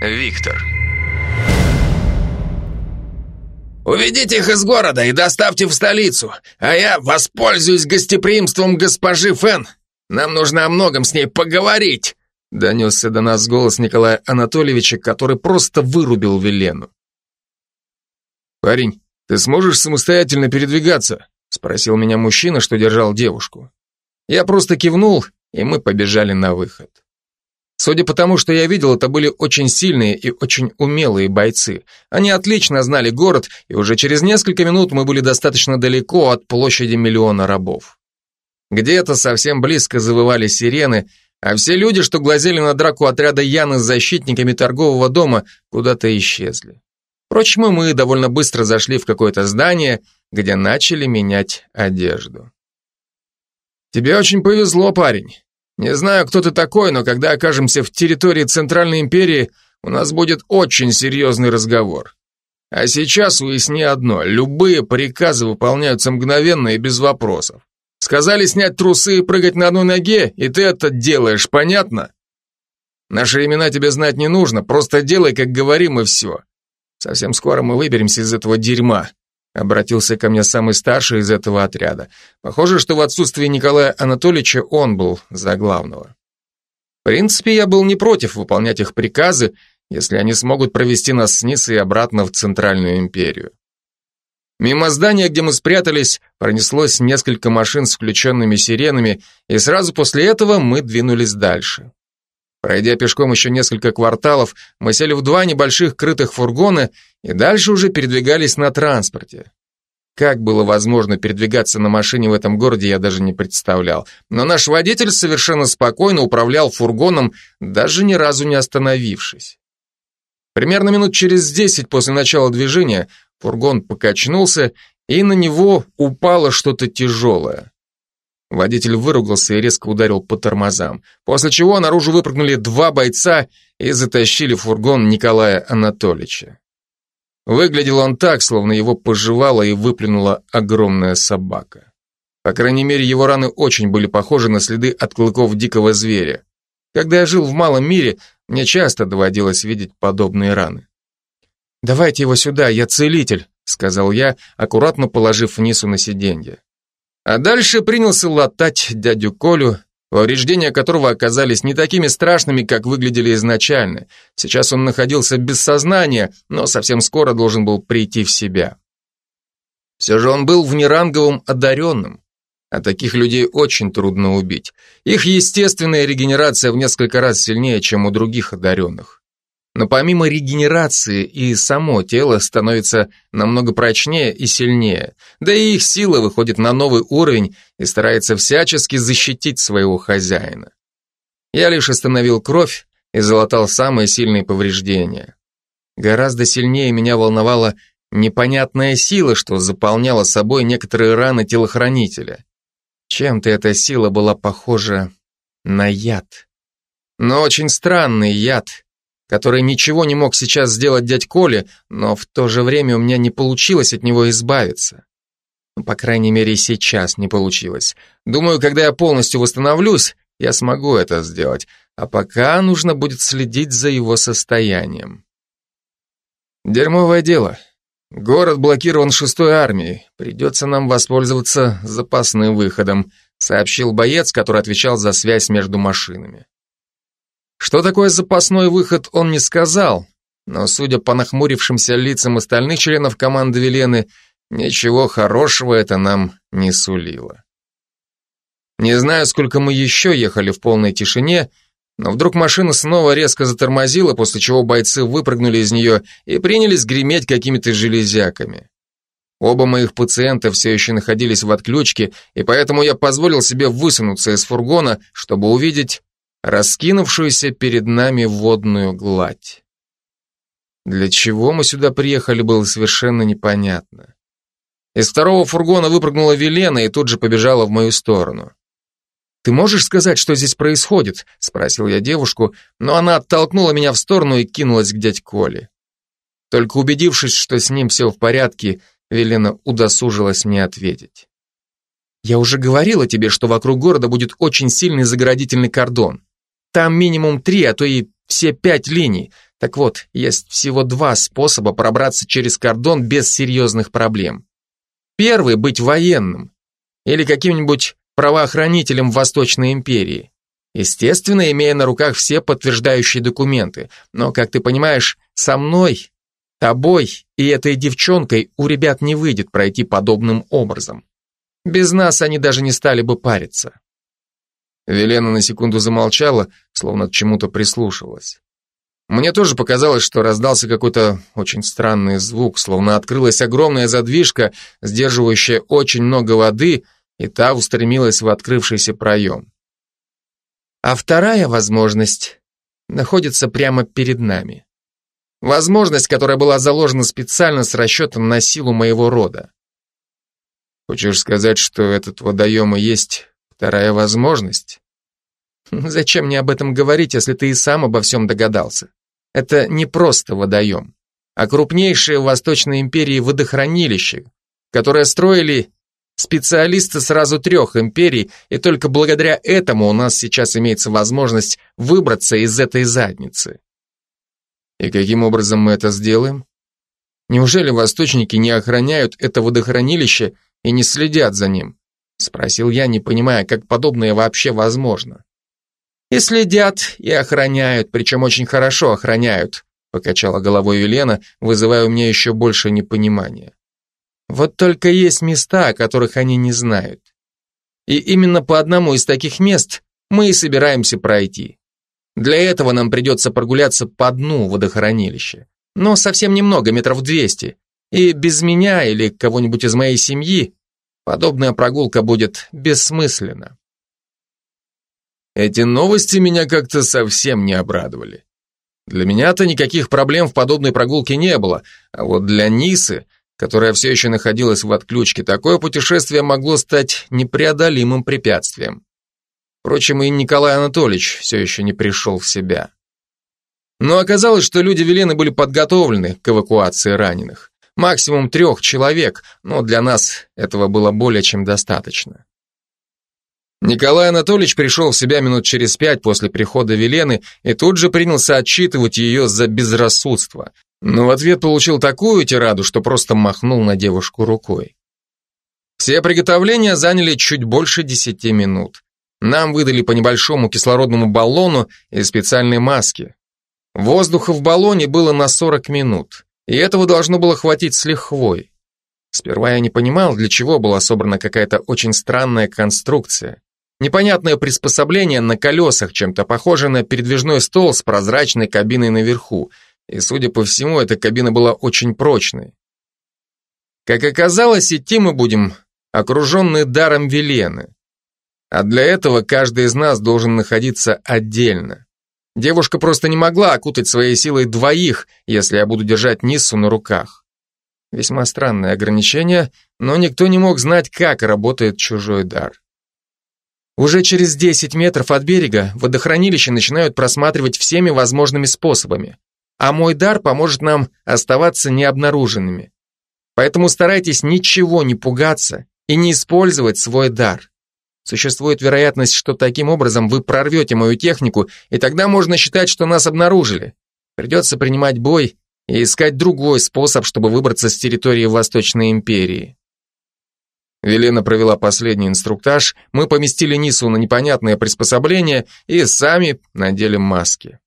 Виктор. «Уведите их из города и доставьте в столицу, а я воспользуюсь гостеприимством госпожи Фен. Нам нужно о многом с ней поговорить», донесся до нас голос Николая Анатольевича, который просто вырубил Велену. «Парень, ты сможешь самостоятельно передвигаться?» спросил меня мужчина, что держал девушку. Я просто кивнул, и мы побежали на выход. Судя по тому, что я видел, это были очень сильные и очень умелые бойцы. Они отлично знали город, и уже через несколько минут мы были достаточно далеко от площади миллиона рабов. Где-то совсем близко завывали сирены, а все люди, что глазели на драку отряда Яны с защитниками торгового дома, куда-то исчезли. Впрочем, мы довольно быстро зашли в какое-то здание, где начали менять одежду. «Тебе очень повезло, парень. Не знаю, кто ты такой, но когда окажемся в территории Центральной империи, у нас будет очень серьезный разговор. А сейчас уясни одно, любые приказы выполняются мгновенно и без вопросов. Сказали снять трусы и прыгать на одной ноге, и ты это делаешь, понятно? Наши имена тебе знать не нужно, просто делай, как говорим, и все. Совсем скоро мы выберемся из этого дерьма. Обратился ко мне самый старший из этого отряда. Похоже, что в отсутствии Николая Анатольевича он был за главного. В принципе, я был не против выполнять их приказы, если они смогут провести нас с и обратно в Центральную империю. Мимо здания, где мы спрятались, пронеслось несколько машин с включенными сиренами, и сразу после этого мы двинулись дальше. Пройдя пешком еще несколько кварталов, мы сели в два небольших крытых фургона и дальше уже передвигались на транспорте. Как было возможно передвигаться на машине в этом городе, я даже не представлял. Но наш водитель совершенно спокойно управлял фургоном, даже ни разу не остановившись. Примерно минут через десять после начала движения фургон покачнулся, и на него упало что-то тяжелое. Водитель выругался и резко ударил по тормозам, после чего наружу выпрыгнули два бойца и затащили фургон Николая Анатольевича. Выглядел он так, словно его пожевала и выплюнула огромная собака. По крайней мере, его раны очень были похожи на следы от клыков дикого зверя. Когда я жил в малом мире, мне часто доводилось видеть подобные раны. «Давайте его сюда, я целитель», — сказал я, аккуратно положив Нису на сиденье. А дальше принялся латать дядю Колю, повреждения которого оказались не такими страшными, как выглядели изначально. Сейчас он находился без сознания, но совсем скоро должен был прийти в себя. Все же он был внеранговым одаренным. А таких людей очень трудно убить. Их естественная регенерация в несколько раз сильнее, чем у других одаренных. Но помимо регенерации и само тело становится намного прочнее и сильнее, да и их сила выходит на новый уровень и старается всячески защитить своего хозяина. Я лишь остановил кровь и залатал самые сильные повреждения. Гораздо сильнее меня волновала непонятная сила, что заполняла собой некоторые раны телохранителя. Чем-то эта сила была похожа на яд. Но очень странный яд, который ничего не мог сейчас сделать дядь Коля, но в то же время у меня не получилось от него избавиться. Ну, по крайней мере, сейчас не получилось. Думаю, когда я полностью восстановлюсь, я смогу это сделать, а пока нужно будет следить за его состоянием. Дерьмовое дело. Город блокирован шестой армией. Придется нам воспользоваться запасным выходом, сообщил боец, который отвечал за связь между машинами. Что такое запасной выход, он не сказал, но, судя по нахмурившимся лицам остальных членов команды Велены, ничего хорошего это нам не сулило. Не знаю, сколько мы еще ехали в полной тишине, но вдруг машина снова резко затормозила, после чего бойцы выпрыгнули из нее и принялись греметь какими-то железяками. Оба моих пациента все еще находились в отключке, и поэтому я позволил себе высунуться из фургона, чтобы увидеть раскинувшуюся перед нами водную гладь. Для чего мы сюда приехали, было совершенно непонятно. Из второго фургона выпрыгнула Велена и тут же побежала в мою сторону. «Ты можешь сказать, что здесь происходит?» — спросил я девушку, но она оттолкнула меня в сторону и кинулась к дядь Коле. Только убедившись, что с ним все в порядке, Велена удосужилась мне ответить. «Я уже говорила тебе, что вокруг города будет очень сильный заградительный кордон. Там минимум три, а то и все пять линий. Так вот, есть всего два способа пробраться через кордон без серьезных проблем. Первый – быть военным или каким-нибудь правоохранителем Восточной империи. Естественно, имея на руках все подтверждающие документы. Но, как ты понимаешь, со мной, тобой и этой девчонкой у ребят не выйдет пройти подобным образом. Без нас они даже не стали бы париться. Велена на секунду замолчала, словно к чему-то прислушивалась. Мне тоже показалось, что раздался какой-то очень странный звук, словно открылась огромная задвижка, сдерживающая очень много воды, и та устремилась в открывшийся проем. А вторая возможность находится прямо перед нами. Возможность, которая была заложена специально с расчетом на силу моего рода. Хочешь сказать, что этот водоем и есть вторая возможность? Зачем мне об этом говорить, если ты и сам обо всем догадался? Это не просто водоем, а крупнейшее в Восточной империи водохранилище, которое строили специалисты сразу трех империй, и только благодаря этому у нас сейчас имеется возможность выбраться из этой задницы. И каким образом мы это сделаем? Неужели восточники не охраняют это водохранилище и не следят за ним? Спросил я, не понимая, как подобное вообще возможно. И следят, и охраняют, причем очень хорошо охраняют, покачала головой Елена, вызывая у меня еще больше непонимания. Вот только есть места, о которых они не знают. И именно по одному из таких мест мы и собираемся пройти. Для этого нам придется прогуляться по дну водохранилища. Но совсем немного, метров двести. И без меня или кого-нибудь из моей семьи подобная прогулка будет бессмысленна. Эти новости меня как-то совсем не обрадовали. Для меня-то никаких проблем в подобной прогулке не было, а вот для Нисы – которая все еще находилась в отключке, такое путешествие могло стать непреодолимым препятствием. Впрочем, и Николай Анатольевич все еще не пришел в себя. Но оказалось, что люди Велены были подготовлены к эвакуации раненых. Максимум трех человек, но для нас этого было более чем достаточно. Николай Анатольевич пришел в себя минут через пять после прихода Велены и тут же принялся отчитывать ее за безрассудство, но в ответ получил такую тираду, что просто махнул на девушку рукой. Все приготовления заняли чуть больше десяти минут. Нам выдали по небольшому кислородному баллону и специальной маске. Воздуха в баллоне было на 40 минут, и этого должно было хватить с лихвой. Сперва я не понимал, для чего была собрана какая-то очень странная конструкция. Непонятное приспособление на колесах, чем-то похоже на передвижной стол с прозрачной кабиной наверху – и, судя по всему, эта кабина была очень прочной. Как оказалось, идти мы будем окруженные даром Велены. А для этого каждый из нас должен находиться отдельно. Девушка просто не могла окутать своей силой двоих, если я буду держать Ниссу на руках. Весьма странное ограничение, но никто не мог знать, как работает чужой дар. Уже через 10 метров от берега водохранилище начинают просматривать всеми возможными способами а мой дар поможет нам оставаться необнаруженными. Поэтому старайтесь ничего не пугаться и не использовать свой дар. Существует вероятность, что таким образом вы прорвете мою технику, и тогда можно считать, что нас обнаружили. Придется принимать бой и искать другой способ, чтобы выбраться с территории Восточной империи. Велена провела последний инструктаж, мы поместили Нису на непонятное приспособление и сами надели маски.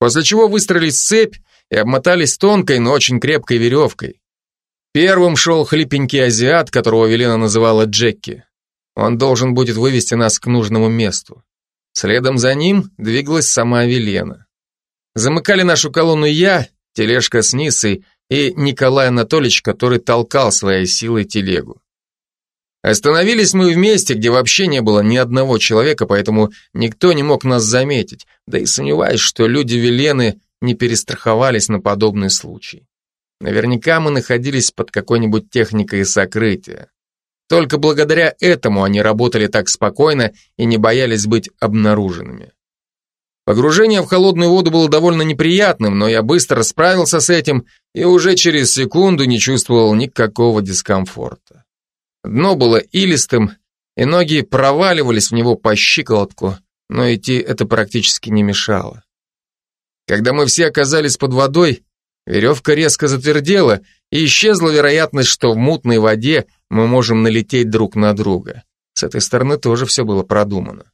После чего выстроились в цепь и обмотались тонкой, но очень крепкой веревкой. Первым шел хлипенький азиат, которого Велена называла Джекки. Он должен будет вывести нас к нужному месту. Следом за ним двигалась сама Велена. Замыкали нашу колонну я, тележка с Нисой и Николай Анатольевич, который толкал своей силой телегу. Остановились мы в месте, где вообще не было ни одного человека, поэтому никто не мог нас заметить, да и сомневаюсь, что люди Велены не перестраховались на подобный случай. Наверняка мы находились под какой-нибудь техникой сокрытия. Только благодаря этому они работали так спокойно и не боялись быть обнаруженными. Погружение в холодную воду было довольно неприятным, но я быстро справился с этим и уже через секунду не чувствовал никакого дискомфорта. Дно было илистым, и ноги проваливались в него по щиколотку, но идти это практически не мешало. Когда мы все оказались под водой, веревка резко затвердела, и исчезла вероятность, что в мутной воде мы можем налететь друг на друга. С этой стороны тоже все было продумано.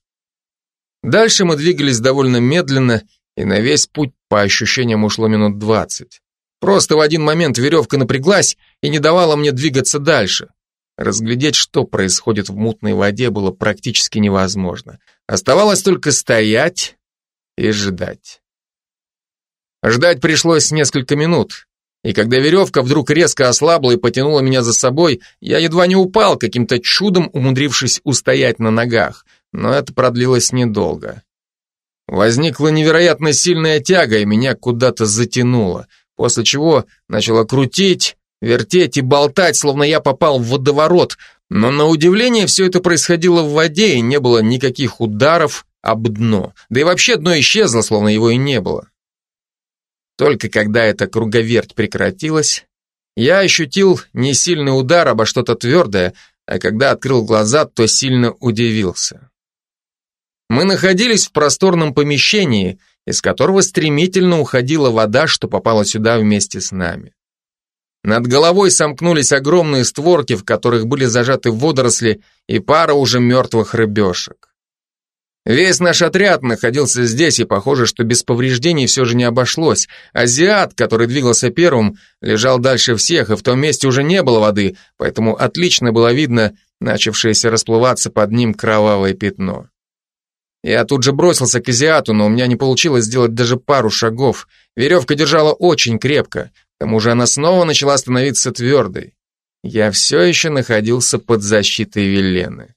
Дальше мы двигались довольно медленно, и на весь путь, по ощущениям, ушло минут двадцать. Просто в один момент веревка напряглась и не давала мне двигаться дальше. Разглядеть, что происходит в мутной воде, было практически невозможно. Оставалось только стоять и ждать. Ждать пришлось несколько минут, и когда веревка вдруг резко ослабла и потянула меня за собой, я едва не упал, каким-то чудом умудрившись устоять на ногах, но это продлилось недолго. Возникла невероятно сильная тяга, и меня куда-то затянуло, после чего начало крутить, вертеть и болтать, словно я попал в водоворот, но на удивление все это происходило в воде, и не было никаких ударов об дно, да и вообще дно исчезло, словно его и не было. Только когда эта круговерть прекратилась, я ощутил не сильный удар обо что-то твердое, а когда открыл глаза, то сильно удивился. Мы находились в просторном помещении, из которого стремительно уходила вода, что попала сюда вместе с нами. Над головой сомкнулись огромные створки, в которых были зажаты водоросли и пара уже мертвых рыбешек. Весь наш отряд находился здесь, и похоже, что без повреждений все же не обошлось. Азиат, который двигался первым, лежал дальше всех, и в том месте уже не было воды, поэтому отлично было видно начавшееся расплываться под ним кровавое пятно. Я тут же бросился к азиату, но у меня не получилось сделать даже пару шагов. Веревка держала очень крепко, к тому же она снова начала становиться твердой. Я все еще находился под защитой Велены.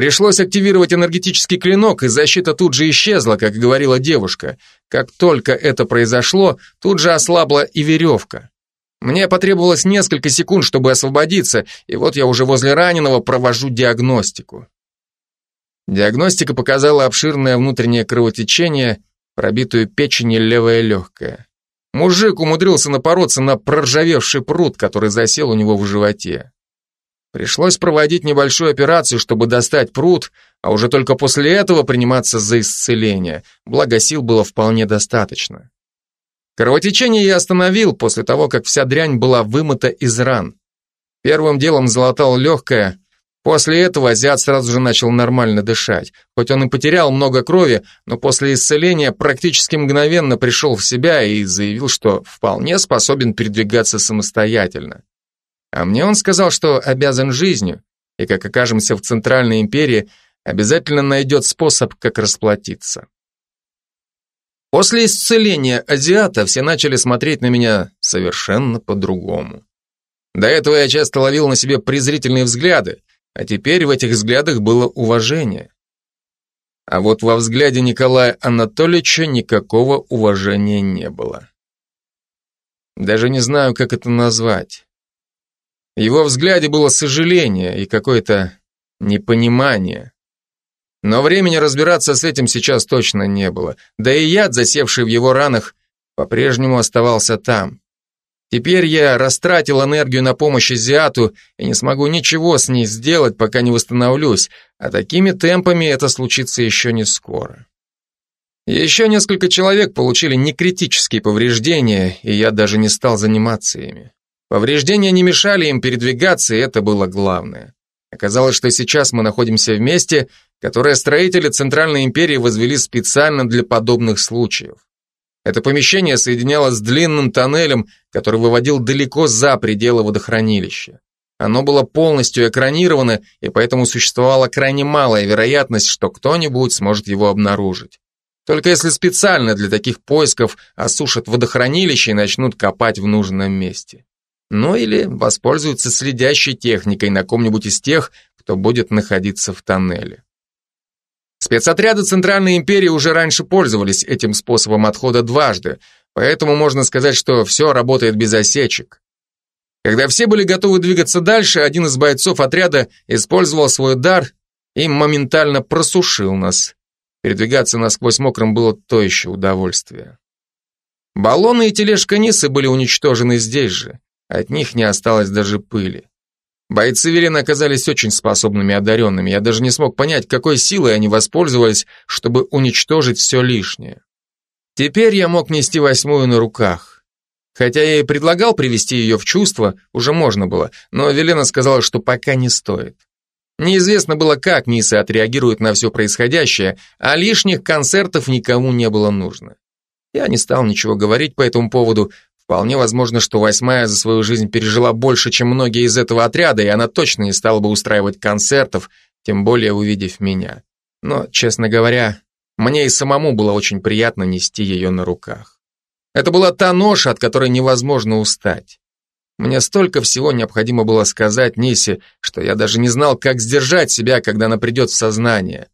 Пришлось активировать энергетический клинок, и защита тут же исчезла, как говорила девушка. Как только это произошло, тут же ослабла и веревка. Мне потребовалось несколько секунд, чтобы освободиться, и вот я уже возле раненого провожу диагностику. Диагностика показала обширное внутреннее кровотечение, пробитую печень и левое легкое. Мужик умудрился напороться на проржавевший пруд, который засел у него в животе. Пришлось проводить небольшую операцию, чтобы достать пруд, а уже только после этого приниматься за исцеление, благо сил было вполне достаточно. Кровотечение я остановил после того, как вся дрянь была вымыта из ран. Первым делом залатал легкое, После этого азиат сразу же начал нормально дышать. Хоть он и потерял много крови, но после исцеления практически мгновенно пришел в себя и заявил, что вполне способен передвигаться самостоятельно. А мне он сказал, что обязан жизнью, и как окажемся в Центральной империи, обязательно найдет способ, как расплатиться. После исцеления азиата все начали смотреть на меня совершенно по-другому. До этого я часто ловил на себе презрительные взгляды, а теперь в этих взглядах было уважение. А вот во взгляде Николая Анатольевича никакого уважения не было. Даже не знаю, как это назвать. В его взгляде было сожаление и какое-то непонимание. Но времени разбираться с этим сейчас точно не было. Да и яд, засевший в его ранах, по-прежнему оставался там. Теперь я растратил энергию на помощь азиату и не смогу ничего с ней сделать, пока не восстановлюсь, а такими темпами это случится еще не скоро. Еще несколько человек получили некритические повреждения, и я даже не стал заниматься ими. Повреждения не мешали им передвигаться, и это было главное. Оказалось, что сейчас мы находимся в месте, которое строители Центральной империи возвели специально для подобных случаев. Это помещение соединялось с длинным тоннелем, который выводил далеко за пределы водохранилища. Оно было полностью экранировано, и поэтому существовала крайне малая вероятность, что кто-нибудь сможет его обнаружить. Только если специально для таких поисков осушат водохранилище и начнут копать в нужном месте. Ну или воспользуются следящей техникой на ком-нибудь из тех, кто будет находиться в тоннеле. Спецотряды Центральной империи уже раньше пользовались этим способом отхода дважды, поэтому можно сказать, что все работает без осечек. Когда все были готовы двигаться дальше, один из бойцов отряда использовал свой дар и моментально просушил нас. Передвигаться насквозь мокрым было то еще удовольствие. Баллоны и тележка Нисы были уничтожены здесь же, от них не осталось даже пыли. Бойцы Велена оказались очень способными и одаренными. Я даже не смог понять, какой силой они воспользовались, чтобы уничтожить все лишнее. Теперь я мог нести восьмую на руках. Хотя я и предлагал привести ее в чувство, уже можно было, но Велена сказала, что пока не стоит. Неизвестно было, как Ниса отреагирует на все происходящее, а лишних концертов никому не было нужно. Я не стал ничего говорить по этому поводу. Вполне возможно, что восьмая за свою жизнь пережила больше, чем многие из этого отряда, и она точно не стала бы устраивать концертов, тем более увидев меня. Но, честно говоря, мне и самому было очень приятно нести ее на руках. Это была та ноша, от которой невозможно устать. Мне столько всего необходимо было сказать Нисе, что я даже не знал, как сдержать себя, когда она придет в сознание.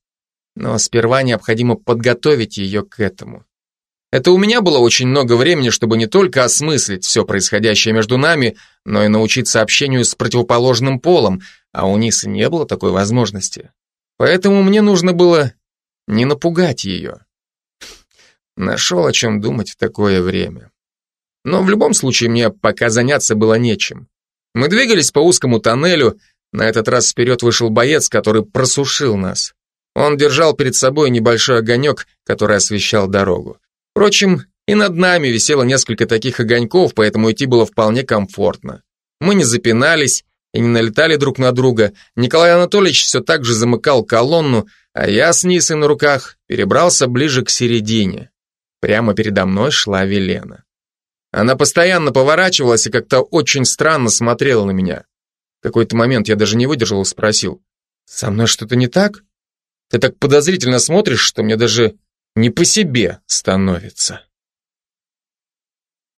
Но сперва необходимо подготовить ее к этому. Это у меня было очень много времени, чтобы не только осмыслить все происходящее между нами, но и научиться общению с противоположным полом, а у Нисы не было такой возможности. Поэтому мне нужно было не напугать ее. Нашел о чем думать в такое время. Но в любом случае мне пока заняться было нечем. Мы двигались по узкому тоннелю, на этот раз вперед вышел боец, который просушил нас. Он держал перед собой небольшой огонек, который освещал дорогу. Впрочем, и над нами висело несколько таких огоньков, поэтому идти было вполне комфортно. Мы не запинались и не налетали друг на друга. Николай Анатольевич все так же замыкал колонну, а я с Нисой на руках перебрался ближе к середине. Прямо передо мной шла Велена. Она постоянно поворачивалась и как-то очень странно смотрела на меня. В какой-то момент я даже не выдержал и спросил, «Со мной что-то не так? Ты так подозрительно смотришь, что мне даже не по себе становится».